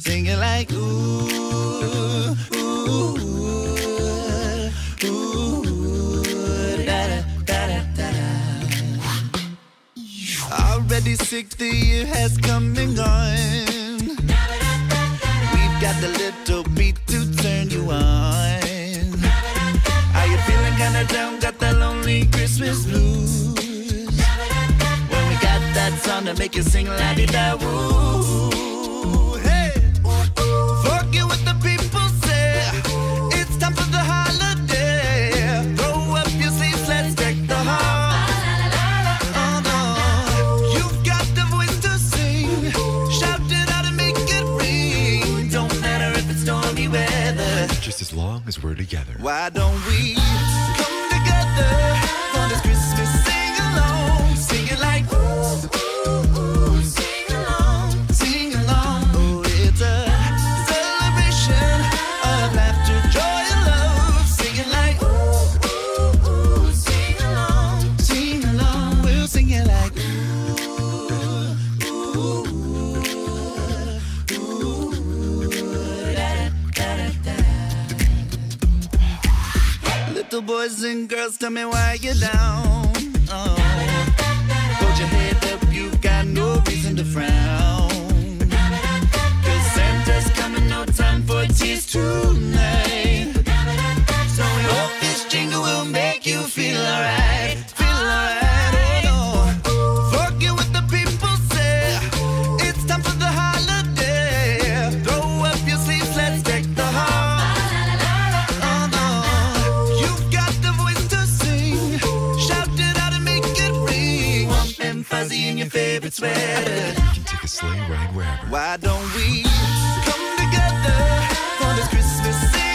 Singing like ooh, ooh, ooh, da da da da da. Already sixth year has come and gone. Kinda down? Got that lonely Christmas blues? When we got that song to make you sing la di da woo. Hey, forget what the people say. It's time for the holiday. Throw up your sleeves, let's deck the hall. Oh, no. You've got the voice to sing. Shout it out and make it ring. Don't matter if it's stormy weather. Just as long as we're together. Why don't we Little boys and girls, tell me why you're down. Oh. Hold your head up, you've got no reason to frown. In your favorite sweater. You can take a sleigh ride wherever. Why don't we come together for this Christmas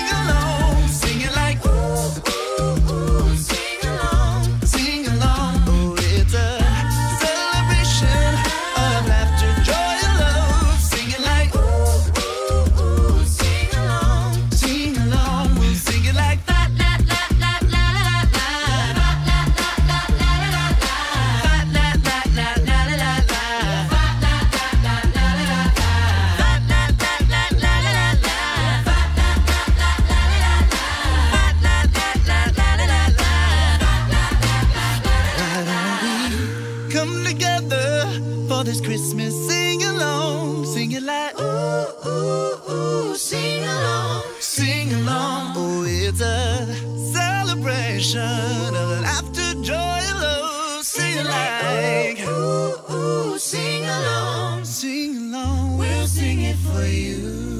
for this Christmas sing along. Sing it like ooh, ooh, ooh, sing along, sing along. Oh, it's a celebration of laughter, joy, and love. Sing it like ooh, ooh, sing along, sing along. We'll sing it for you.